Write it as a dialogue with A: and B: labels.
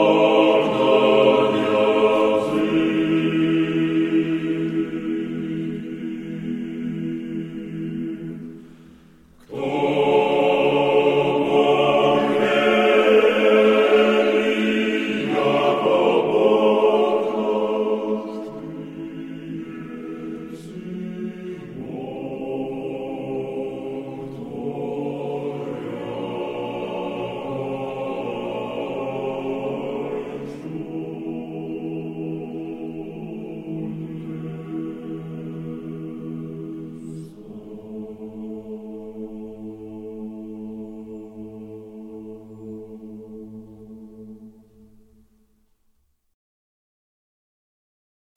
A: Lord.